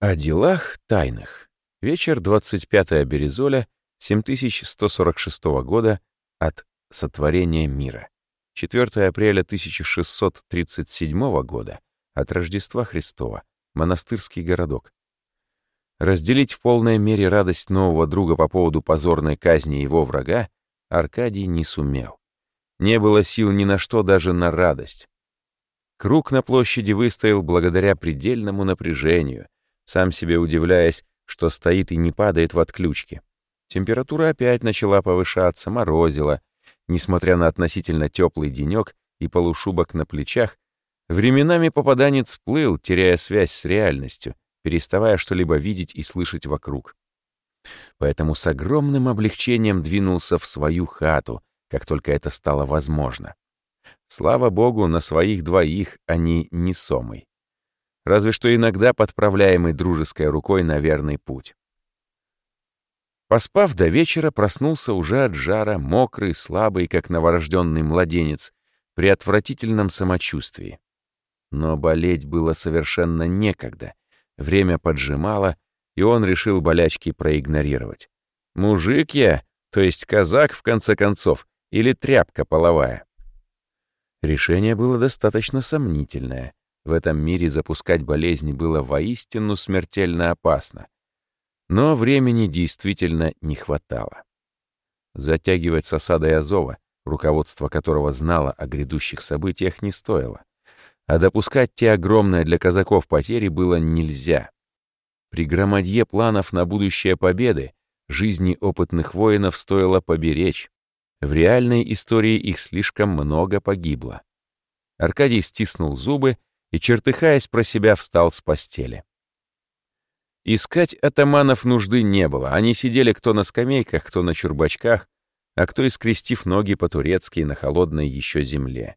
О делах тайных. Вечер 25 Березоля 7146 года от сотворения мира. 4 апреля 1637 года от Рождества Христова. Монастырский городок. Разделить в полной мере радость нового друга по поводу позорной казни его врага Аркадий не сумел. Не было сил ни на что, даже на радость. Круг на площади выстоял благодаря предельному напряжению — сам себе удивляясь, что стоит и не падает в отключке. Температура опять начала повышаться, морозила. Несмотря на относительно теплый денек и полушубок на плечах, временами попаданец плыл, теряя связь с реальностью, переставая что-либо видеть и слышать вокруг. Поэтому с огромным облегчением двинулся в свою хату, как только это стало возможно. Слава богу, на своих двоих они не сомый разве что иногда подправляемый дружеской рукой на верный путь. Поспав до вечера, проснулся уже от жара, мокрый, слабый, как новорожденный младенец, при отвратительном самочувствии. Но болеть было совершенно некогда, время поджимало, и он решил болячки проигнорировать. Мужик я, то есть казак, в конце концов, или тряпка половая. Решение было достаточно сомнительное. В этом мире запускать болезни было воистину смертельно опасно. Но времени действительно не хватало. Затягивать с осадой Азова, руководство которого знало о грядущих событиях, не стоило. А допускать те огромные для казаков потери было нельзя. При громадье планов на будущее победы жизни опытных воинов стоило поберечь. В реальной истории их слишком много погибло. Аркадий стиснул зубы и, чертыхаясь про себя, встал с постели. Искать атаманов нужды не было. Они сидели кто на скамейках, кто на чурбачках, а кто и скрестив ноги по-турецки на холодной еще земле.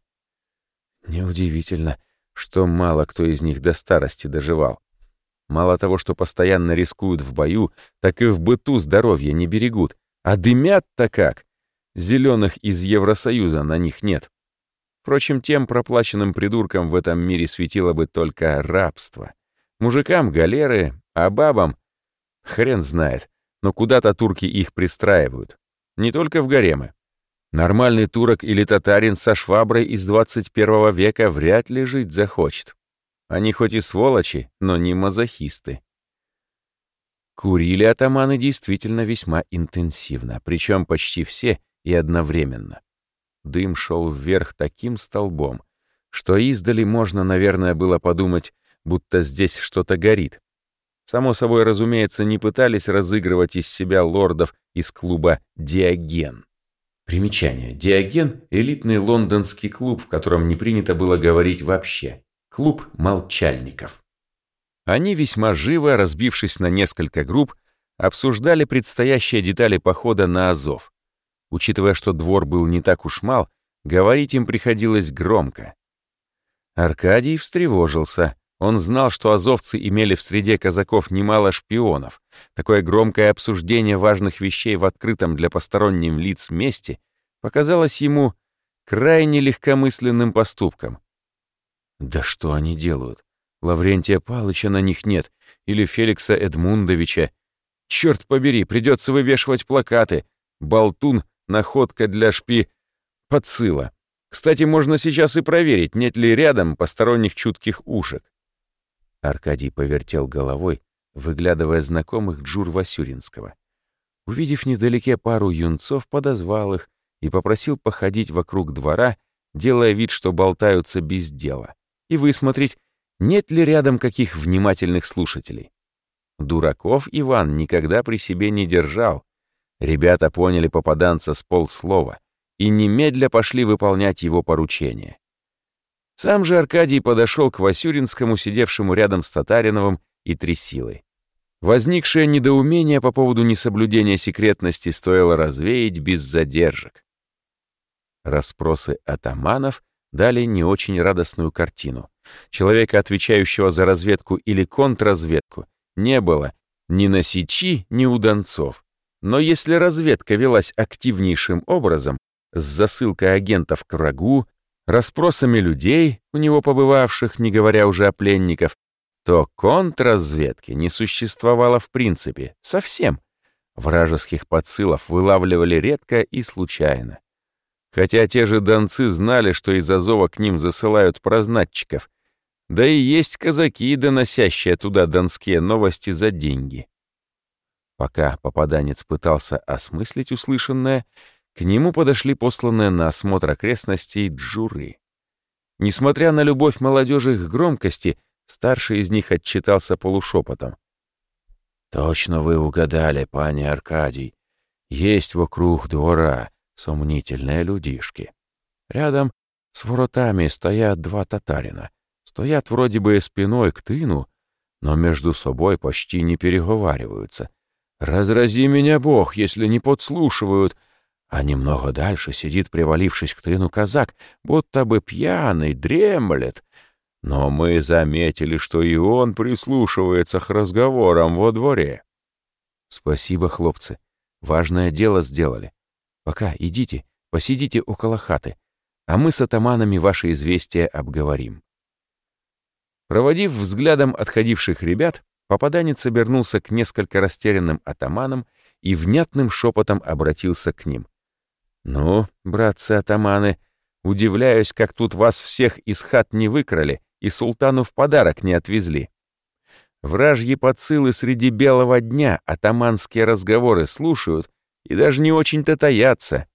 Неудивительно, что мало кто из них до старости доживал. Мало того, что постоянно рискуют в бою, так и в быту здоровья не берегут. А дымят-то как! Зеленых из Евросоюза на них нет. Впрочем, тем проплаченным придуркам в этом мире светило бы только рабство. Мужикам — галеры, а бабам — хрен знает, но куда-то турки их пристраивают. Не только в гаремы. Нормальный турок или татарин со шваброй из 21 века вряд ли жить захочет. Они хоть и сволочи, но не мазохисты. Курили атаманы действительно весьма интенсивно, причем почти все и одновременно. Дым шел вверх таким столбом, что издали можно, наверное, было подумать, будто здесь что-то горит. Само собой, разумеется, не пытались разыгрывать из себя лордов из клуба «Диоген». Примечание. «Диоген» — элитный лондонский клуб, в котором не принято было говорить вообще. Клуб молчальников. Они весьма живо, разбившись на несколько групп, обсуждали предстоящие детали похода на Азов. Учитывая, что двор был не так уж мал, говорить им приходилось громко. Аркадий встревожился. Он знал, что азовцы имели в среде казаков немало шпионов. Такое громкое обсуждение важных вещей в открытом для посторонним лиц месте показалось ему крайне легкомысленным поступком. Да что они делают? Лаврентия Палыча на них нет, или Феликса Эдмундовича. Черт побери, придется вывешивать плакаты. Болтун находка для шпи подсыла. Кстати, можно сейчас и проверить, нет ли рядом посторонних чутких ушек. Аркадий повертел головой, выглядывая знакомых Джур Васюринского. Увидев недалеке пару юнцов, подозвал их и попросил походить вокруг двора, делая вид, что болтаются без дела, и высмотреть, нет ли рядом каких внимательных слушателей. Дураков Иван никогда при себе не держал, Ребята поняли попаданца с полслова и немедля пошли выполнять его поручение. Сам же Аркадий подошел к Васюринскому, сидевшему рядом с Татариновым и Тресилой. Возникшее недоумение по поводу несоблюдения секретности стоило развеять без задержек. Распросы атаманов дали не очень радостную картину. Человека, отвечающего за разведку или контрразведку, не было ни на Сичи, ни у Донцов. Но если разведка велась активнейшим образом, с засылкой агентов к врагу, расспросами людей, у него побывавших, не говоря уже о пленников, то контрразведки не существовало в принципе, совсем. Вражеских подсылов вылавливали редко и случайно. Хотя те же донцы знали, что из Азова к ним засылают прознатчиков, да и есть казаки, доносящие туда донские новости за деньги. Пока попаданец пытался осмыслить услышанное, к нему подошли посланные на осмотр окрестностей джуры. Несмотря на любовь молодежи к громкости, старший из них отчитался полушепотом. «Точно вы угадали, пане Аркадий. Есть вокруг двора сомнительные людишки. Рядом с воротами стоят два татарина. Стоят вроде бы спиной к тыну, но между собой почти не переговариваются. Разрази меня Бог, если не подслушивают. А немного дальше сидит, привалившись к тыну, казак, будто бы пьяный, дремлет. Но мы заметили, что и он прислушивается к разговорам во дворе. Спасибо, хлопцы. Важное дело сделали. Пока идите, посидите около хаты, а мы с атаманами ваши известия обговорим. Проводив взглядом отходивших ребят, попаданец обернулся к несколько растерянным атаманам и внятным шепотом обратился к ним. «Ну, братцы-атаманы, удивляюсь, как тут вас всех из хат не выкрали и султану в подарок не отвезли. Вражьи подсылы среди белого дня атаманские разговоры слушают и даже не очень-то таятся.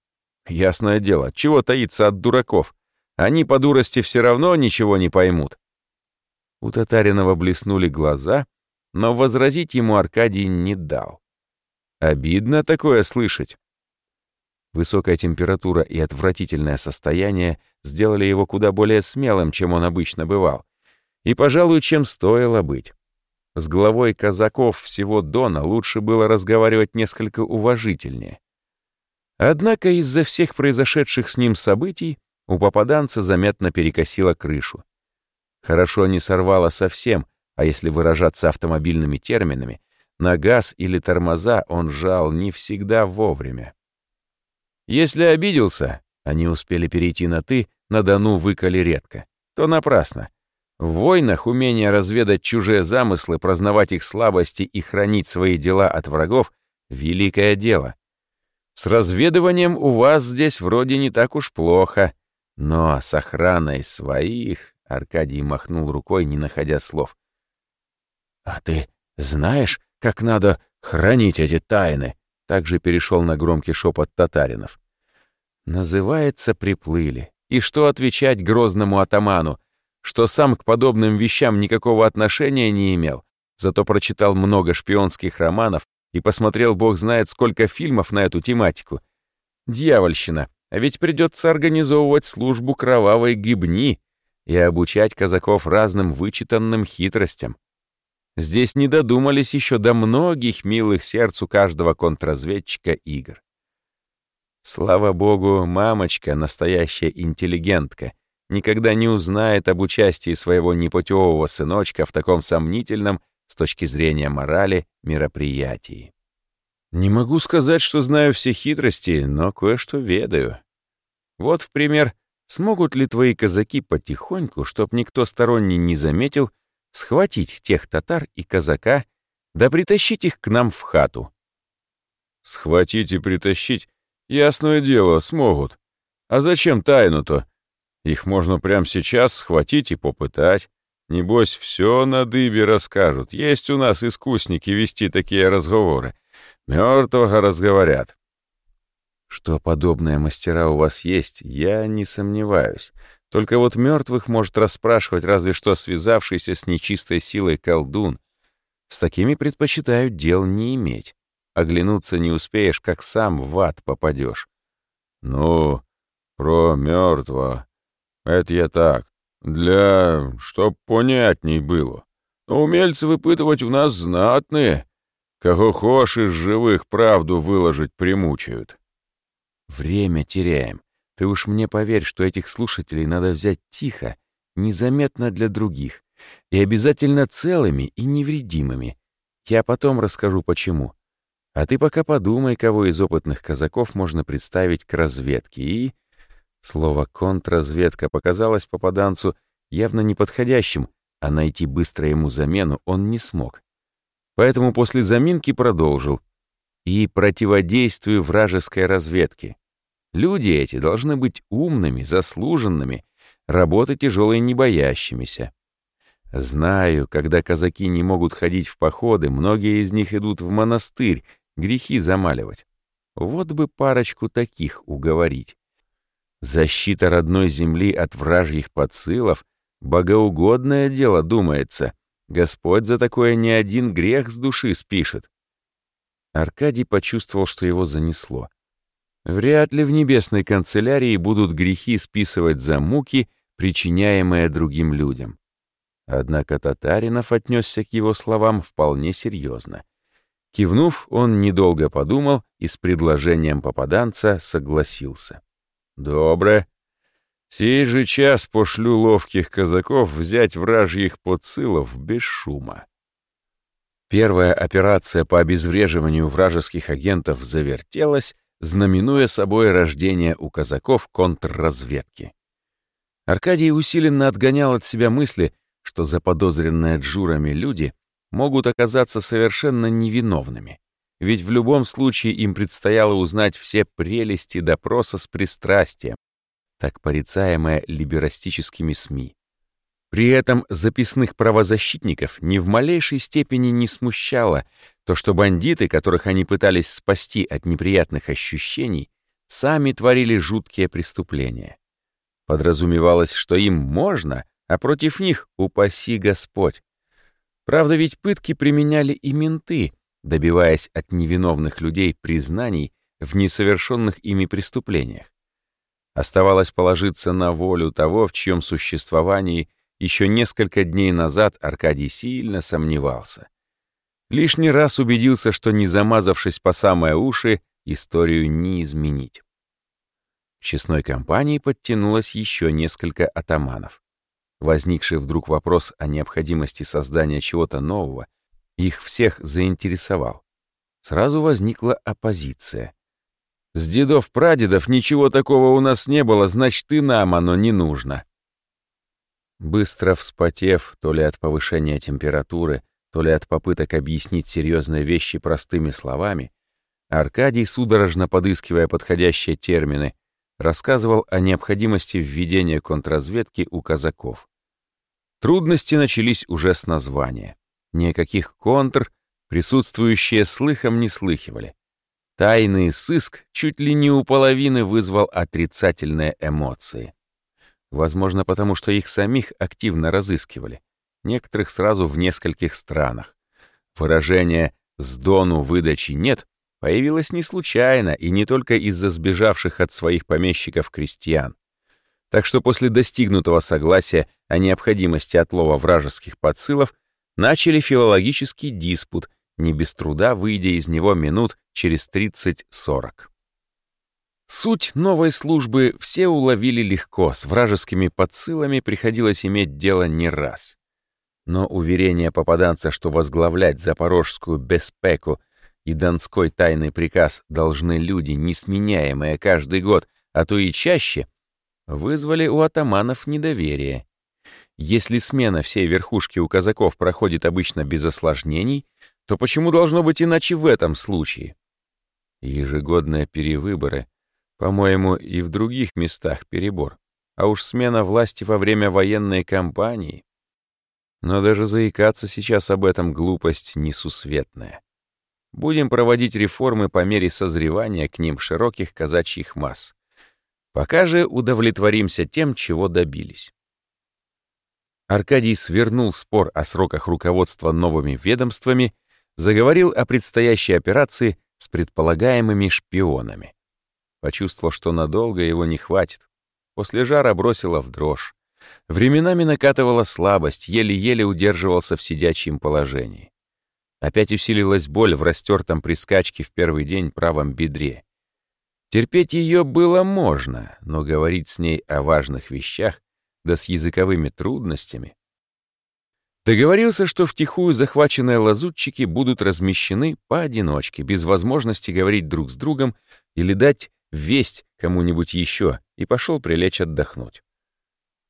Ясное дело, чего таиться от дураков? Они по дурости все равно ничего не поймут. У Татаринова блеснули глаза, но возразить ему Аркадий не дал. Обидно такое слышать. Высокая температура и отвратительное состояние сделали его куда более смелым, чем он обычно бывал, и, пожалуй, чем стоило быть. С главой казаков всего Дона лучше было разговаривать несколько уважительнее. Однако из-за всех произошедших с ним событий у попаданца заметно перекосило крышу. Хорошо не сорвало совсем, а если выражаться автомобильными терминами, на газ или тормоза он жал не всегда вовремя. Если обиделся, они успели перейти на «ты», на Дону выколи редко, то напрасно. В войнах умение разведать чужие замыслы, прознавать их слабости и хранить свои дела от врагов — великое дело. С разведыванием у вас здесь вроде не так уж плохо, но с охраной своих Аркадий махнул рукой, не находя слов. «А ты знаешь, как надо хранить эти тайны?» Также перешел на громкий шепот татаринов. Называется «приплыли». И что отвечать грозному атаману, что сам к подобным вещам никакого отношения не имел, зато прочитал много шпионских романов и посмотрел бог знает сколько фильмов на эту тематику. Дьявольщина, а ведь придется организовывать службу кровавой гибни, и обучать казаков разным вычитанным хитростям. Здесь не додумались еще до многих милых сердцу каждого контрразведчика игр. Слава богу, мамочка, настоящая интеллигентка, никогда не узнает об участии своего непутевого сыночка в таком сомнительном с точки зрения морали мероприятии. Не могу сказать, что знаю все хитрости, но кое-что ведаю. Вот, в пример, Смогут ли твои казаки потихоньку, чтоб никто сторонний не заметил, схватить тех татар и казака, да притащить их к нам в хату? Схватить и притащить? Ясное дело, смогут. А зачем тайну-то? Их можно прямо сейчас схватить и попытать. Небось, все на дыбе расскажут. Есть у нас искусники вести такие разговоры. Мертвого разговорят. Что подобные мастера у вас есть, я не сомневаюсь. Только вот мертвых может расспрашивать разве что связавшийся с нечистой силой колдун. С такими предпочитают дел не иметь. Оглянуться не успеешь, как сам в ад попадешь. Ну, про мертвого. Это я так. Для... чтоб понятней было. Но умельцы выпытывать у нас знатные. Кого хошь из живых правду выложить примучают. Время теряем. Ты уж мне поверь, что этих слушателей надо взять тихо, незаметно для других, и обязательно целыми и невредимыми. Я потом расскажу, почему. А ты пока подумай, кого из опытных казаков можно представить к разведке, и... Слово «контрразведка» показалось попаданцу явно неподходящим, а найти быстро ему замену он не смог. Поэтому после заминки продолжил. И противодействию вражеской разведке. Люди эти должны быть умными, заслуженными, работы тяжелой не боящимися. Знаю, когда казаки не могут ходить в походы, многие из них идут в монастырь, грехи замаливать. Вот бы парочку таких уговорить. Защита родной земли от вражьих подсылов — богоугодное дело, думается. Господь за такое не один грех с души спишет. Аркадий почувствовал, что его занесло. Вряд ли в небесной канцелярии будут грехи списывать за муки, причиняемые другим людям. Однако Татаринов отнесся к его словам вполне серьезно. Кивнув, он недолго подумал и с предложением попаданца согласился. «Добро. Сей же час пошлю ловких казаков взять вражьих подсылов без шума». Первая операция по обезвреживанию вражеских агентов завертелась, знаменуя собой рождение у казаков контрразведки. Аркадий усиленно отгонял от себя мысли, что заподозренные джурами люди могут оказаться совершенно невиновными, ведь в любом случае им предстояло узнать все прелести допроса с пристрастием, так порицаемое либерастическими СМИ. При этом записных правозащитников ни в малейшей степени не смущало то, что бандиты, которых они пытались спасти от неприятных ощущений, сами творили жуткие преступления. Подразумевалось, что им можно, а против них упаси Господь. Правда, ведь пытки применяли и менты, добиваясь от невиновных людей признаний в несовершенных ими преступлениях. Оставалось положиться на волю того, в чьем существовании еще несколько дней назад Аркадий сильно сомневался. Лишний раз убедился, что не замазавшись по самые уши, историю не изменить. В честной компании подтянулось еще несколько атаманов. Возникший вдруг вопрос о необходимости создания чего-то нового их всех заинтересовал. Сразу возникла оппозиция. «С дедов-прадедов ничего такого у нас не было, значит, и нам оно не нужно». Быстро вспотев, то ли от повышения температуры, то ли от попыток объяснить серьезные вещи простыми словами, Аркадий, судорожно подыскивая подходящие термины, рассказывал о необходимости введения контрразведки у казаков. Трудности начались уже с названия. Никаких контр присутствующие слыхом не слыхивали. Тайный сыск чуть ли не у половины вызвал отрицательные эмоции. Возможно, потому что их самих активно разыскивали. Некоторых сразу в нескольких странах. Выражение «с дону выдачи нет» появилось не случайно и не только из-за сбежавших от своих помещиков крестьян. Так что после достигнутого согласия о необходимости отлова вражеских подсылов начали филологический диспут, не без труда выйдя из него минут через 30-40. Суть новой службы все уловили легко, с вражескими подсылами приходилось иметь дело не раз. Но уверение попаданца, что возглавлять запорожскую беспеку и донской тайный приказ должны люди, несменяемые каждый год, а то и чаще, вызвали у атаманов недоверие. Если смена всей верхушки у казаков проходит обычно без осложнений, то почему должно быть иначе в этом случае? Ежегодные перевыборы, по-моему, и в других местах перебор. А уж смена власти во время военной кампании. Но даже заикаться сейчас об этом глупость несусветная. Будем проводить реформы по мере созревания к ним широких казачьих масс. Пока же удовлетворимся тем, чего добились. Аркадий свернул спор о сроках руководства новыми ведомствами, заговорил о предстоящей операции с предполагаемыми шпионами. Почувствовал, что надолго его не хватит. После жара бросила в дрожь. Временами накатывала слабость, еле-еле удерживался в сидячем положении. Опять усилилась боль в растертом при скачке в первый день правом бедре. Терпеть ее было можно, но говорить с ней о важных вещах да с языковыми трудностями. Договорился, что втихую захваченные лазутчики будут размещены поодиночке, без возможности говорить друг с другом или дать весть кому-нибудь еще, и пошел прилечь отдохнуть.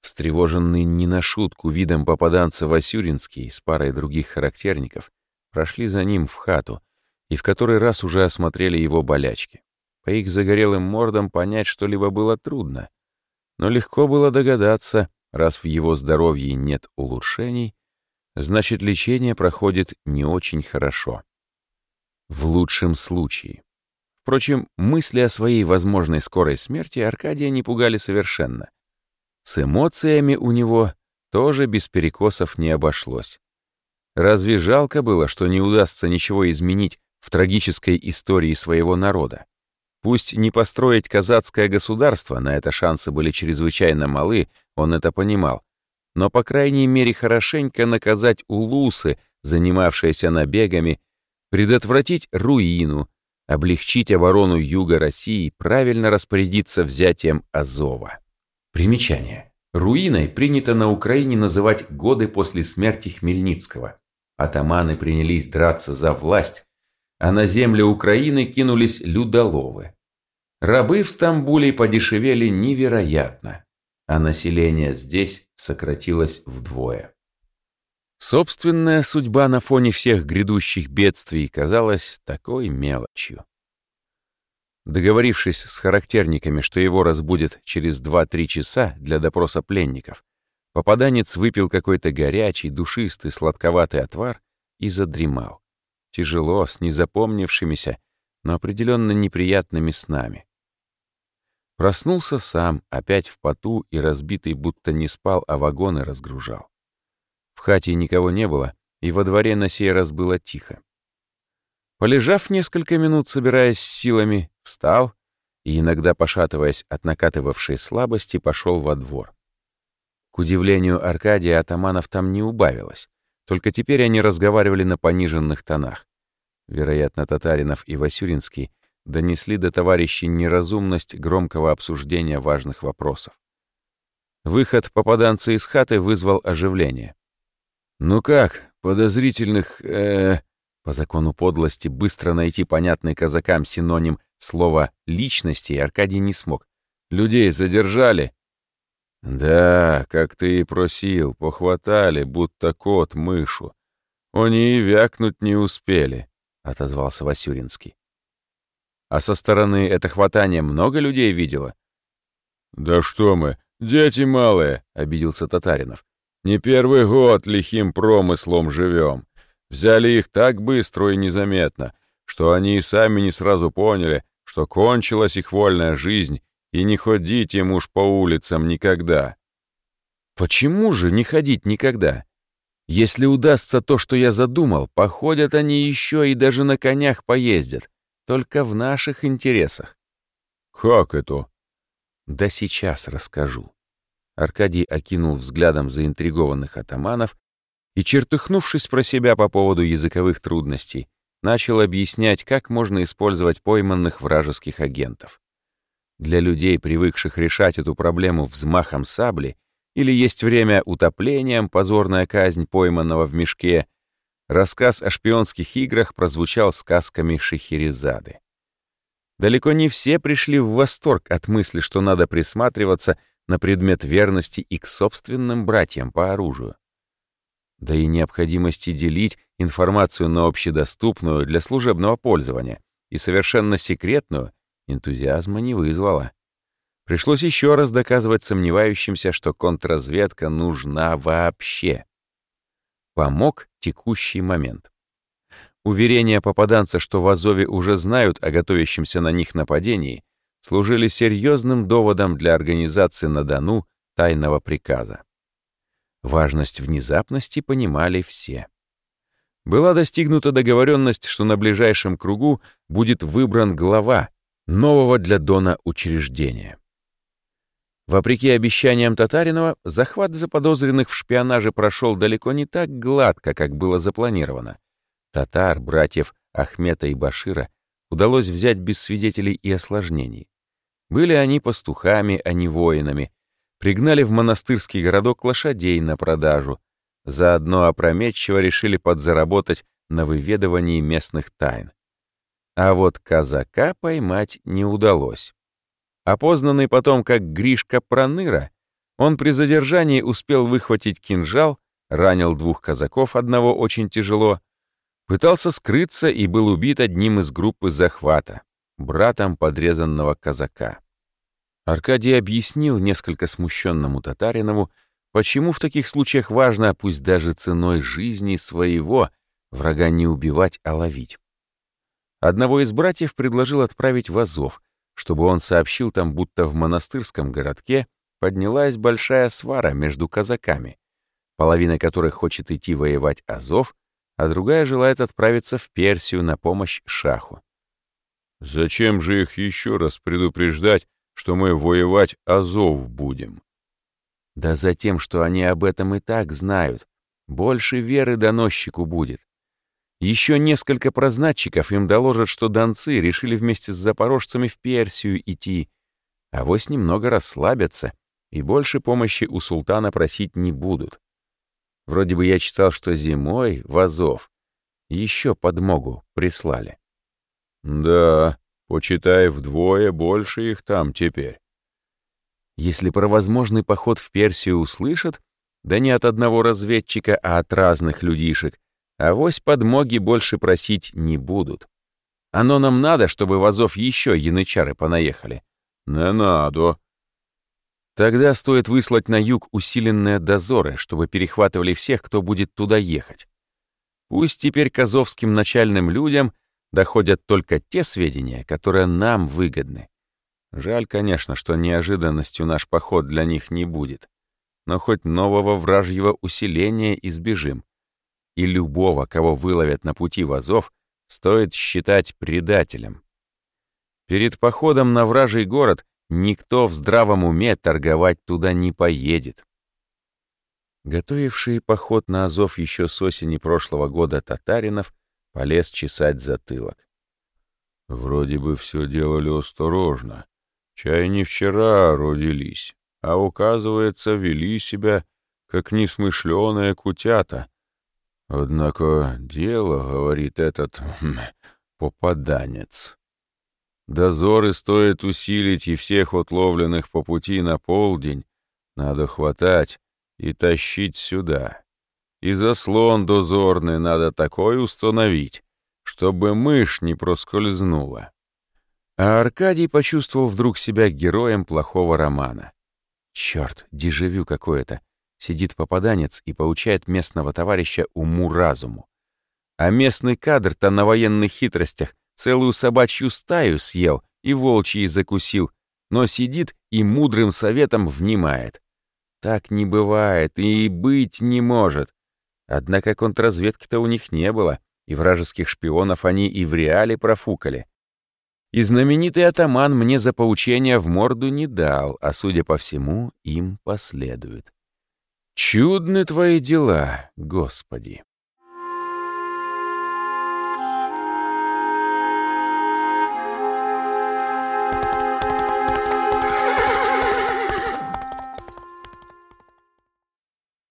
Встревоженный не на шутку видом попаданца Васюринский с парой других характерников прошли за ним в хату и в который раз уже осмотрели его болячки. По их загорелым мордам понять что-либо было трудно, но легко было догадаться, раз в его здоровье нет улучшений, значит лечение проходит не очень хорошо. В лучшем случае. Впрочем, мысли о своей возможной скорой смерти Аркадия не пугали совершенно. С эмоциями у него тоже без перекосов не обошлось. Разве жалко было, что не удастся ничего изменить в трагической истории своего народа? Пусть не построить казацкое государство, на это шансы были чрезвычайно малы, он это понимал, но, по крайней мере, хорошенько наказать улусы, занимавшиеся набегами, предотвратить руину, облегчить оборону юга России, правильно распорядиться взятием Азова. Примечание. Руиной принято на Украине называть годы после смерти Хмельницкого. Атаманы принялись драться за власть, а на земле Украины кинулись людоловы. Рабы в Стамбуле подешевели невероятно, а население здесь сократилось вдвое. Собственная судьба на фоне всех грядущих бедствий казалась такой мелочью. Договорившись с характерниками, что его разбудят через 2-3 часа для допроса пленников, попаданец выпил какой-то горячий, душистый, сладковатый отвар и задремал. Тяжело, с незапомнившимися, но определенно неприятными снами. Проснулся сам, опять в поту и разбитый, будто не спал, а вагоны разгружал. В хате никого не было, и во дворе на сей раз было тихо. Полежав несколько минут, собираясь силами, встал и, иногда пошатываясь от накатывавшей слабости, пошел во двор. К удивлению Аркадия, атаманов там не убавилось, только теперь они разговаривали на пониженных тонах. Вероятно, Татаринов и Васюринский донесли до товарищей неразумность громкого обсуждения важных вопросов. Выход попаданца из хаты вызвал оживление. «Ну как, подозрительных, э, по закону подлости быстро найти понятный казакам синоним слова «личности» Аркадий не смог. «Людей задержали?» «Да, как ты и просил, похватали, будто кот мышу. Они и вякнуть не успели», — отозвался Васюринский. «А со стороны это хватание много людей видело?» «Да что мы, дети малые», — обиделся Татаринов. «Не первый год лихим промыслом живем. Взяли их так быстро и незаметно, что они и сами не сразу поняли, что кончилась их вольная жизнь, и не ходить им уж по улицам никогда. Почему же не ходить никогда? Если удастся то, что я задумал, походят они еще и даже на конях поездят, только в наших интересах. Как это? Да сейчас расскажу. Аркадий окинул взглядом заинтригованных атаманов и, чертыхнувшись про себя по поводу языковых трудностей, начал объяснять, как можно использовать пойманных вражеских агентов. Для людей, привыкших решать эту проблему взмахом сабли, или есть время утоплением, позорная казнь пойманного в мешке, рассказ о шпионских играх прозвучал сказками Шехерезады. Далеко не все пришли в восторг от мысли, что надо присматриваться на предмет верности и к собственным братьям по оружию да и необходимости делить информацию на общедоступную для служебного пользования и совершенно секретную энтузиазма не вызвало. Пришлось еще раз доказывать сомневающимся, что контрразведка нужна вообще. Помог текущий момент. Уверения попаданца, что в Азове уже знают о готовящемся на них нападении, служили серьезным доводом для организации на Дону тайного приказа. Важность внезапности понимали все. Была достигнута договоренность, что на ближайшем кругу будет выбран глава нового для Дона учреждения. Вопреки обещаниям Татаринова, захват заподозренных в шпионаже прошел далеко не так гладко, как было запланировано. Татар, братьев Ахмета и Башира, удалось взять без свидетелей и осложнений. Были они пастухами, а не воинами, пригнали в монастырский городок лошадей на продажу. Заодно опрометчиво решили подзаработать на выведывании местных тайн. А вот казака поймать не удалось. Опознанный потом как Гришка Проныра, Он при задержании успел выхватить кинжал, ранил двух казаков, одного очень тяжело, пытался скрыться и был убит одним из группы захвата, братом подрезанного казака. Аркадий объяснил несколько смущенному Татаринову, почему в таких случаях важно, пусть даже ценой жизни своего, врага не убивать, а ловить. Одного из братьев предложил отправить в Азов, чтобы он сообщил там, будто в монастырском городке поднялась большая свара между казаками, половина которых хочет идти воевать Азов, а другая желает отправиться в Персию на помощь шаху. «Зачем же их еще раз предупреждать, что мы воевать Азов будем?» «Да за тем, что они об этом и так знают. Больше веры доносчику будет. Еще несколько прознатчиков им доложат, что донцы решили вместе с запорожцами в Персию идти, а вось немного расслабятся и больше помощи у султана просить не будут. Вроде бы я читал, что зимой в Азов еще подмогу прислали. Да, почитай вдвое больше их там теперь. Если про возможный поход в Персию услышат, да не от одного разведчика, а от разных людишек, Авось подмоги больше просить не будут. Оно нам надо, чтобы в Азов еще янычары понаехали. Не надо. Тогда стоит выслать на юг усиленные дозоры, чтобы перехватывали всех, кто будет туда ехать. Пусть теперь к азовским начальным людям доходят только те сведения, которые нам выгодны. Жаль, конечно, что неожиданностью наш поход для них не будет. Но хоть нового вражьего усиления избежим и любого, кого выловят на пути в Азов, стоит считать предателем. Перед походом на вражий город никто в здравом уме торговать туда не поедет. Готовивший поход на Азов еще с осени прошлого года татаринов полез чесать затылок. Вроде бы все делали осторожно. Чай не вчера родились, а, указывается, вели себя, как несмышленые кутята, Однако дело, говорит этот хм, попаданец. Дозоры стоит усилить и всех отловленных по пути на полдень надо хватать и тащить сюда. И заслон дозорный надо такой установить, чтобы мышь не проскользнула. А Аркадий почувствовал вдруг себя героем плохого романа. Черт, дежавю какое-то. Сидит попаданец и поучает местного товарища уму-разуму. А местный кадр-то на военных хитростях целую собачью стаю съел и волчьи закусил, но сидит и мудрым советом внимает. Так не бывает и быть не может. Однако контрразведки-то у них не было, и вражеских шпионов они и в реале профукали. И знаменитый атаман мне за поучение в морду не дал, а, судя по всему, им последует. Чудны твои дела, Господи!